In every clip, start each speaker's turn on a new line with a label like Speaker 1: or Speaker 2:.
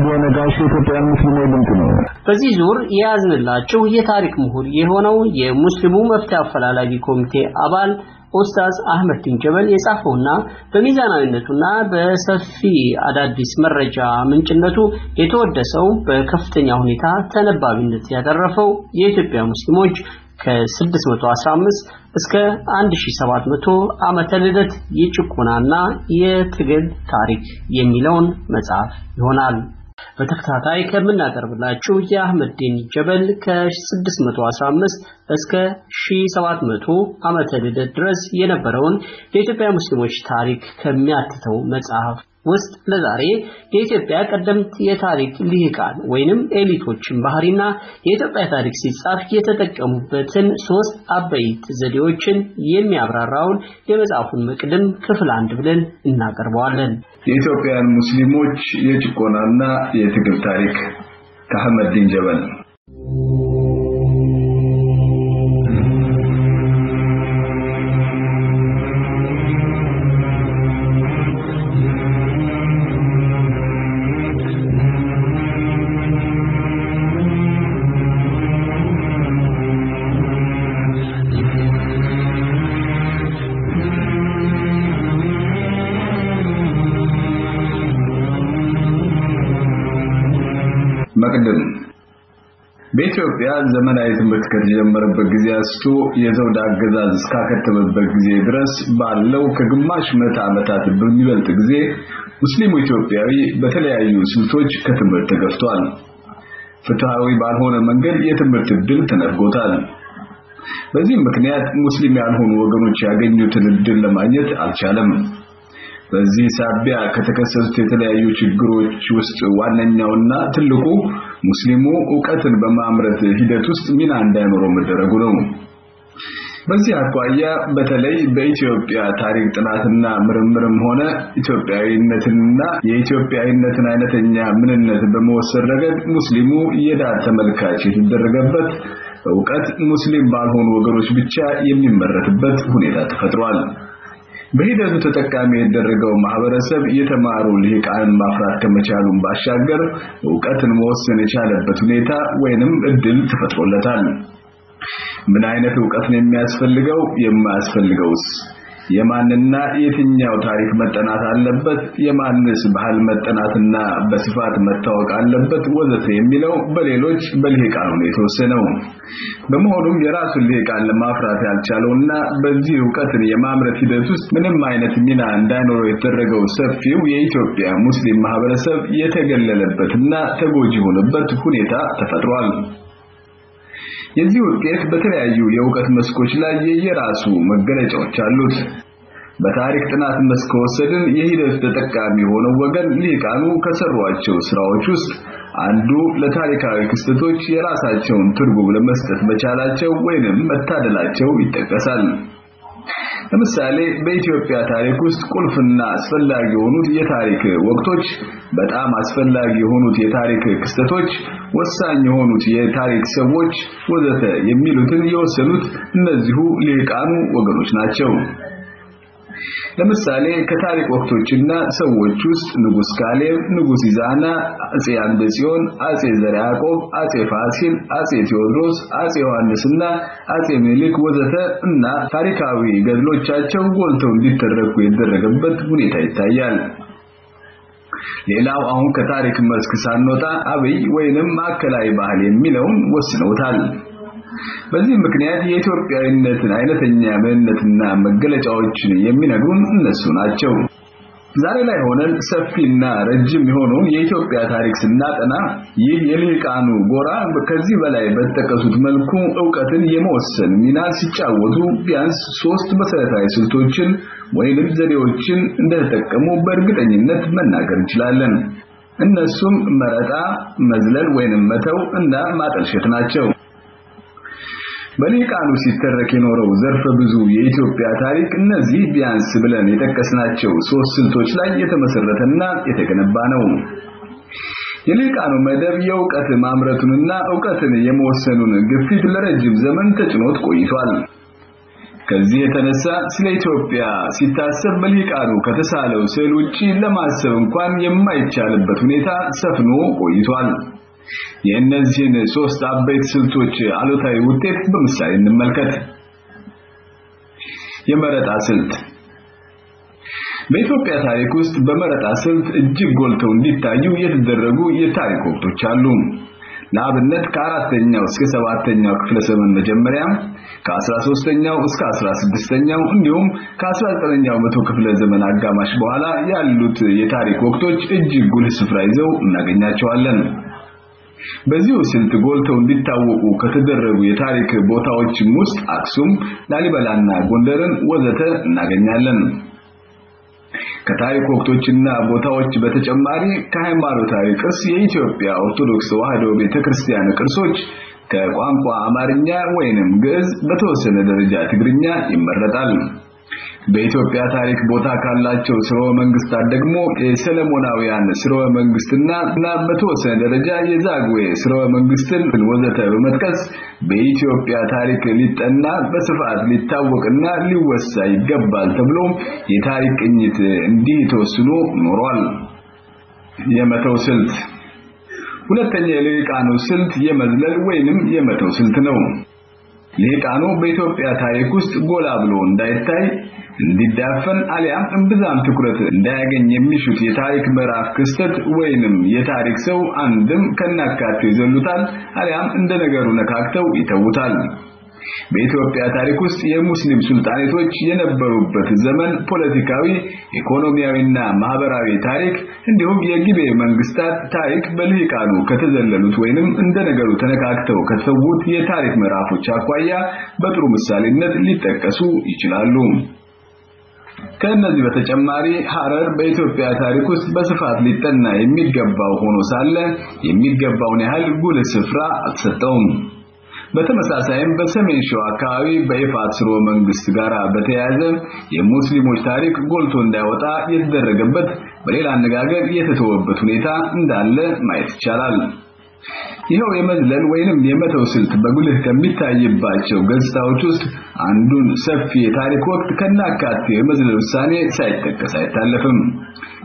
Speaker 1: አድዋ ነጋሽ የኢትዮጵያን ሙስሊሞች ድምፅ ነው።
Speaker 2: በዚህ ዙር የያዝንላችሁ የታሪክ ምሁር የሆነው የሙስሊሙ መፍትሄ አፈላላጊ ኮሚቴ አባል ኡስታዝ አህመድ ዲንጀበል የጻፈውና በሚዛናዊነቱና በሰፊ አዳዲስ መረጃ ምንጭነቱ የተወደሰው በከፍተኛ ሁኔታ ተነባቢነት ያደረፈው የኢትዮጵያ ሙስሊሞች ከ615 እስከ 1700 ዓመተ ልደት የጭቆናና የትግል ታሪክ የሚለውን መጽሐፍ ይሆናል። በተከታታይ ከምናቀርብላችሁ የአህመዲን ጀበል ከ615 እስከ 1700 ዓመተ ልደት ድረስ የነበረውን የኢትዮጵያ ሙስሊሞች ታሪክ ከሚያትተው መጽሐፍ ውስጥ ለዛሬ የኢትዮጵያ ቀደምት የታሪክ ልሂቃን ወይንም ኤሊቶችን ባህሪና የኢትዮጵያ ታሪክ ሲጻፍ የተጠቀሙበትን ሶስት አበይት ዘዴዎችን የሚያብራራውን የመጽሐፉን መቅድም ክፍል አንድ ብለን እናቀርበዋለን።
Speaker 3: የኢትዮጵያን ሙስሊሞች የጭቆናና የትግል ታሪክ ከአህመድ ዲን ጀበል መቅድም በኢትዮጵያ ዘመናዊ ትምህርት ከተጀመረበት ጊዜ አንስቶ የዘውድ አገዛዝ እስካከተመበት ጊዜ ድረስ ባለው ከግማሽ ምዕተ ዓመታት በሚበልጥ ጊዜ ሙስሊሙ ኢትዮጵያዊ በተለያዩ ስልቶች ከትምህርት ተገፍቷል። ፍትሃዊ ባልሆነ መንገድ የትምህርት ዕድል ተነፍጎታል። በዚህም ምክንያት ሙስሊም ያልሆኑ ወገኖች ያገኙትን ዕድል ለማግኘት አልቻለም። በዚህ ሳቢያ ከተከሰቱት የተለያዩ ችግሮች ውስጥ ዋነኛውና ትልቁ ሙስሊሙ ዕውቀትን በማምረት ሂደት ውስጥ ሚና እንዳይኖረው መደረጉ ነው። በዚህ አኳያ በተለይ በኢትዮጵያ ታሪክ ጥናትና ምርምርም ሆነ ኢትዮጵያዊነትንና የኢትዮጵያዊነትን አይነተኛ ምንነት በመወሰድ ረገድ ሙስሊሙ የዳር ተመልካች የተደረገበት ዕውቀት ሙስሊም ባልሆኑ ወገኖች ብቻ የሚመረትበት ሁኔታ ተፈጥሯል። በሂደቱ ተጠቃሚ የደረገው ማህበረሰብ የተማሩ ልሂቃንን ማፍራት ከመቻሉም ባሻገር ዕውቀትን መወሰን የቻለበት ሁኔታ ወይንም እድል ተፈጥሮለታል። ምን አይነት ዕውቀት ነው የሚያስፈልገው? የማያስፈልገውስ? የማንና የትኛው ታሪክ መጠናት አለበት? የማንስ ባህል መጠናትና በስፋት መታወቅ አለበት? ወዘተ የሚለው በሌሎች በልሂቃኑ ነው የተወሰነው። በመሆኑም የራሱን ልሂቃን ለማፍራት ያልቻለውና በዚህ ዕውቀትን የማምረት ሂደት ውስጥ ምንም አይነት ሚና እንዳይኖረው የተደረገው ሰፊው የኢትዮጵያ ሙስሊም ማህበረሰብ የተገለለበትና ተጎጂ የሆነበት ሁኔታ ተፈጥሯል። የዚህ ውጤት በተለያዩ የእውቀት መስኮች ላይ የየራሱ መገለጫዎች አሉት። በታሪክ ጥናት መስክ ከወሰድን የሂደቱ ተጠቃሚ የሆነው ወገን ሊቃኑ ከሰሯቸው ስራዎች ውስጥ አንዱ ለታሪካዊ ክስተቶች የራሳቸውን ትርጉም ለመስጠት መቻላቸው ወይንም መታደላቸው ይጠቀሳል። ለምሳሌ በኢትዮጵያ ታሪክ ውስጥ ቁልፍና አስፈላጊ የሆኑት የታሪክ ወቅቶች፣ በጣም አስፈላጊ የሆኑት የታሪክ ክስተቶች፣ ወሳኝ የሆኑት የታሪክ ሰዎች ወዘተ የሚሉትን የወሰኑት እነዚሁ ሊቃኑ ወገኖች ናቸው። ለምሳሌ ከታሪክ ወቅቶችና ሰዎች ውስጥ ንጉስ ካሌብ፣ ንጉስ ኢዛና፣ አጼ አምደ ጽዮን፣ አጼ ዘርዓ ያዕቆብ፣ አጼ ፋሲል፣ አጼ ቴዎድሮስ፣ አጼ ዮሐንስና አጼ ምኒልክ ወዘተ እና ታሪካዊ ገድሎቻቸው ጎልተው እንዲተረኩ የተደረገበት ሁኔታ ይታያል። ሌላው አሁን ከታሪክ መስክ ሳንወጣ አብይ ወይንም ማዕከላዊ ባህል የሚለውን ወስነውታል። በዚህ ምክንያት የኢትዮጵያዊነትን አይነተኛ ምንነትና መገለጫዎችን የሚነግሩን እነሱ ናቸው። ዛሬ ላይ ሆነን ሰፊና ረጅም የሆነውን የኢትዮጵያ ታሪክ ስናጠና ይህ የልሂቃኑ ጎራ ከዚህ በላይ በተጠቀሱት መልኩ ዕውቀትን የመወሰን ሚና ሲጫወቱ ቢያንስ ሶስት መሰረታዊ ስልቶችን ወይንም ዘዴዎችን እንደተጠቀሙ በእርግጠኝነት መናገር እንችላለን። እነሱም መረጣ፣ መዝለል ወይንም መተው እና ማጠልሸት ናቸው። በሊቃኑ ሲተረክ የኖረው ዘርፈ ብዙ የኢትዮጵያ ታሪክ እነዚህ ቢያንስ ብለን የጠቀስናቸው ሶስት ስልቶች ላይ የተመሰረተና የተገነባ ነው። የሊቃኑ መደብ የእውቀት ማምረቱንና ዕውቀትን የመወሰኑን ግፊት ለረጅም ዘመን ተጭኖት ቆይቷል። ከዚህ የተነሳ ስለ ኢትዮጵያ ሲታሰብ በልሂቃኑ ከተሳለው ስዕል ውጪ ለማሰብ እንኳን የማይቻልበት ሁኔታ ሰፍኖ ቆይቷል። የእነዚህን ሶስት አበይት ስልቶች አሉታዊ ውጤት በምሳሌ እንመልከት። የመረጣ ስልት በኢትዮጵያ ታሪክ ውስጥ በመረጣ ስልት እጅግ ጎልተው እንዲታዩ የተደረጉ የታሪክ ወቅቶች አሉ። ለአብነት ከአራተኛው እስከ ሰባተኛው ክፍለ ዘመን መጀመሪያ ከ13ኛው እስከ 16ኛው እንዲሁም ከ19ኛው መቶ ክፍለ ዘመን አጋማሽ በኋላ ያሉት የታሪክ ወቅቶች እጅግ ጉልህ ስፍራ ይዘው እናገኛቸዋለን። በዚሁ ስልት ጎልተው እንዲታወቁ ከተደረጉ የታሪክ ቦታዎችም ውስጥ አክሱም፣ ላሊበላና ጎንደርን ወዘተ እናገኛለን። ከታሪክ ወቅቶችና ቦታዎች በተጨማሪ ከሃይማኖታዊ ቅርስ የኢትዮጵያ ኦርቶዶክስ ተዋሕዶ ቤተክርስቲያን ቅርሶች ከቋንቋ አማርኛ ወይንም ግዕዝ በተወሰነ ደረጃ ትግርኛ ይመረጣል። በኢትዮጵያ ታሪክ ቦታ ካላቸው ስርወ መንግስታት ደግሞ የሰለሞናውያን ስርወ መንግስትና እና በተወሰነ ደረጃ የዛግዌ ስርወ መንግስትን ወዘተ በመጥቀስ በኢትዮጵያ ታሪክ ሊጠና በስፋት ሊታወቅና ሊወሳ ይገባል ተብሎ የታሪክ ቅኝት እንዲህ ተወስኖ ኖሯል። የመተው ስልት ሁለተኛ የልሂቃኑ ስልት የመዝለል ወይንም የመተው ስልት ነው። ልሂቃኑ በኢትዮጵያ ታሪክ ውስጥ ጎላ ብሎ እንዳይታይ እንዲዳፈን አሊያም እምብዛም ትኩረት እንዳያገኝ የሚሹት የታሪክ ምዕራፍ ክስተት ወይንም የታሪክ ሰው አንድም ከናካቴው ይዘሉታል አሊያም እንደ ነገሩ ነካክተው ይተውታል። በኢትዮጵያ ታሪክ ውስጥ የሙስሊም ሱልጣኔቶች የነበሩበት ዘመን ፖለቲካዊ፣ ኢኮኖሚያዊና ማህበራዊ ታሪክ እንዲሁም የጊቤ መንግስታት ታሪክ በልሂቃኑ ከተዘለሉት ወይንም እንደ ነገሩ ተነካክተው ከተሰዉት የታሪክ ምዕራፎች አኳያ በጥሩ ምሳሌነት ሊጠቀሱ ይችላሉ። ከእነዚህ በተጨማሪ ሐረር በኢትዮጵያ ታሪክ ውስጥ በስፋት ሊጠና የሚገባው ሆኖ ሳለ የሚገባውን ያህል ጉልህ ስፍራ አልተሰጠውም። በተመሳሳይም በሰሜን ሸዋ አካባቢ በኢፋት ስርወ መንግስት ጋር በተያያዘ የሙስሊሞች ታሪክ ጎልቶ እንዳይወጣ የተደረገበት በሌላ አነጋገር የተተወበት ሁኔታ እንዳለ ማየት ይቻላል። ይኸው የመዝለል ወይንም የመተው ስልት በጉልህ ከሚታይባቸው ገጽታዎች ውስጥ አንዱን ሰፊ የታሪክ ወቅት ከናካቴው የመዝለል ውሳኔ ሳይጠቀስ አይታለፍም።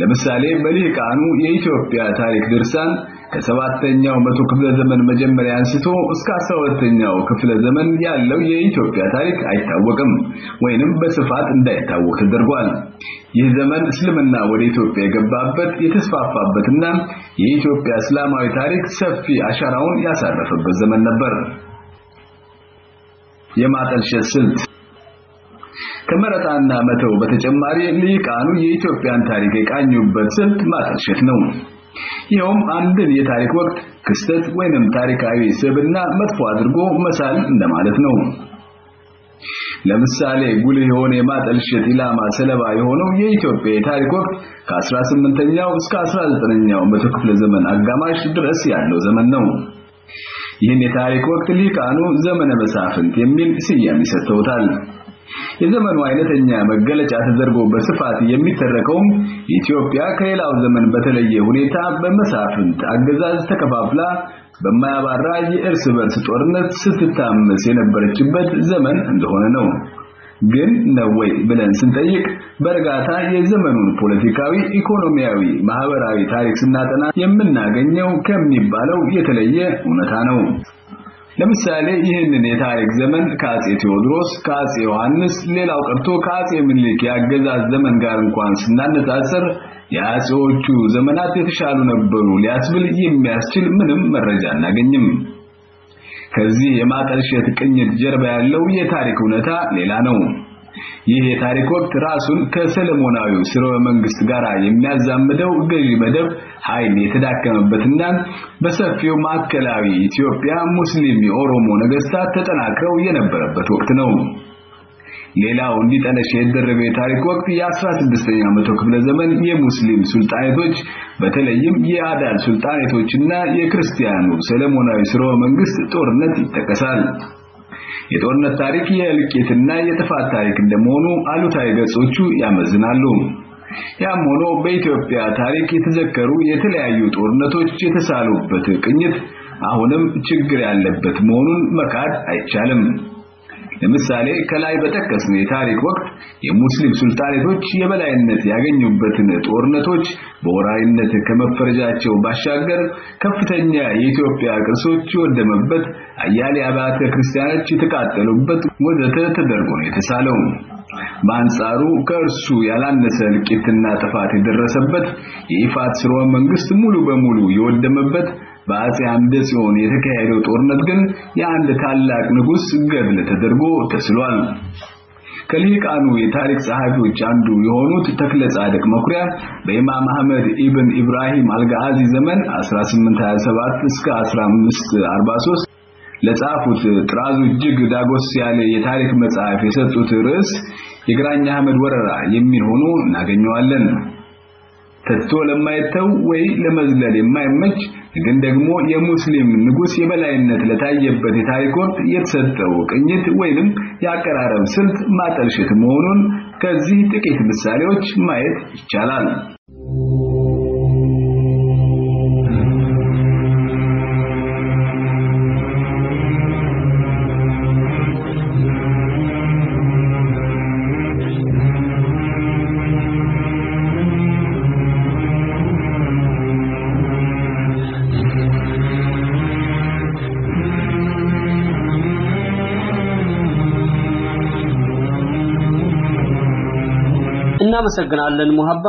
Speaker 3: ለምሳሌ በልሂቃኑ የኢትዮጵያ ታሪክ ድርሳን ከሰባተኛው መቶ ክፍለ ዘመን መጀመሪያ አንስቶ እስከ 12ኛው ክፍለ ዘመን ያለው የኢትዮጵያ ታሪክ አይታወቅም ወይንም በስፋት እንዳይታወቅ ተደርጓል። ይህ ዘመን እስልምና ወደ ኢትዮጵያ የገባበት የተስፋፋበትና የኢትዮጵያ እስላማዊ ታሪክ ሰፊ አሻራውን ያሳረፈበት ዘመን ነበር። የማጠልሸት ስልት ከመረጣና መተው በተጨማሪ ልሂቃኑ የኢትዮጵያን ታሪክ የቃኙበት ስልት ማጠልሸት ነው። ይኸውም አንድን የታሪክ ወቅት ክስተት ወይንም ታሪካዊ ስብና መጥፎ አድርጎ መሳል እንደማለት ነው። ለምሳሌ ጉልህ የሆነ የማጠልሸት ኢላማ ሰለባ የሆነው የኢትዮጵያ የታሪክ ወቅት ከ18ኛው እስከ 19ኛው መቶ ክፍለ ዘመን አጋማሽ ድረስ ያለው ዘመን ነው። ይህን የታሪክ ወቅት ሊቃኑ ዘመነ መሳፍንት የሚል ስያሜ ሰጥተውታል። የዘመኑ አይነተኛ መገለጫ ተደርጎ በስፋት የሚተረከውም ኢትዮጵያ ከሌላው ዘመን በተለየ ሁኔታ በመሳፍንት አገዛዝ ተከፋፍላ በማያባራ የእርስ በርስ ጦርነት ስትታመስ የነበረችበት ዘመን እንደሆነ ነው። ግን ነው ወይ ብለን ስንጠይቅ በእርጋታ የዘመኑን ፖለቲካዊ፣ ኢኮኖሚያዊ፣ ማህበራዊ ታሪክ ስናጠና የምናገኘው ከሚባለው የተለየ እውነታ ነው። ለምሳሌ ይህንን የታሪክ ዘመን ከአጼ ቴዎድሮስ፣ ከአጼ ዮሐንስ፣ ሌላው ቀርቶ ከአጼ ምኒልክ የአገዛዝ ዘመን ጋር እንኳን ስናነጻጽር የአጼዎቹ ዘመናት የተሻሉ ነበሩ ሊያስብል የሚያስችል ምንም መረጃ አናገኝም። ከዚህ የማጠልሸት ቅኝት ጀርባ ያለው የታሪክ እውነታ ሌላ ነው። ይህ የታሪክ ወቅት ራሱን ከሰለሞናዊው ስርወ መንግስት ጋር የሚያዛምደው ገዢ መደብ ኃይል የተዳከመበትና በሰፊው ማዕከላዊ ኢትዮጵያ ሙስሊም የኦሮሞ ነገስታት ተጠናክረው የነበረበት ወቅት ነው። ሌላው እንዲጠለሽ የተደረገው የታሪክ ወቅት የ16ኛው መቶ ክፍለ ዘመን የሙስሊም ሱልጣኔቶች በተለይም የአዳል ሱልጣኔቶችና የክርስቲያኑ ሰለሞናዊ ስርወ መንግስት ጦርነት ይጠቀሳል። የጦርነት ታሪክ የእልቂትና የጥፋት ታሪክ እንደመሆኑ አሉታዊ ገጾቹ ያመዝናሉ። ያም ሆኖ በኢትዮጵያ ታሪክ የተዘከሩ የተለያዩ ጦርነቶች የተሳሉበት ቅኝት አሁንም ችግር ያለበት መሆኑን መካድ አይቻልም። ለምሳሌ ከላይ በጠቀስነው የታሪክ ወቅት የሙስሊም ሱልጣኔቶች የበላይነት ያገኙበትን ጦርነቶች በወራሪነት ከመፈረጃቸው ባሻገር ከፍተኛ የኢትዮጵያ ቅርሶች የወደመበት፣ አያሌ አብያተ ክርስቲያኖች የተቃጠሉበት ወዘተ ተደርጎ ነው የተሳለው። በአንጻሩ ከእርሱ ያላነሰ እልቂትና ጥፋት የደረሰበት የይፋት ስርወ መንግስት ሙሉ በሙሉ የወደመበት በአጼ አምደ ጽዮን የተካሄደው ጦርነት ግን የአንድ ታላቅ ንጉስ ገድል ተደርጎ ተስሏል። ከሊቃኑ የታሪክ ጸሐፊዎች አንዱ የሆኑት ተክለ ጻድቅ መኩሪያ በኢማም አህመድ ኢብን ኢብራሂም አልጋዚ ዘመን 1827 እስከ 1543 ለጻፉት ጥራዙ እጅግ ዳጎስ ያለ የታሪክ መጽሐፍ የሰጡት ርዕስ የግራኝ አህመድ ወረራ የሚል ሆኖ እናገኘዋለን። ተቶ ለማይተው ወይ ለመዝለል የማይመች ግን ደግሞ የሙስሊም ንጉስ የበላይነት ለታየበት የታሪክ የተሰጠው ቅኝት ወይንም የአቀራረብ ስልት ማጠልሸት መሆኑን ከዚህ ጥቂት ምሳሌዎች ማየት ይቻላል።
Speaker 2: እናመሰግናለን ሙሀባ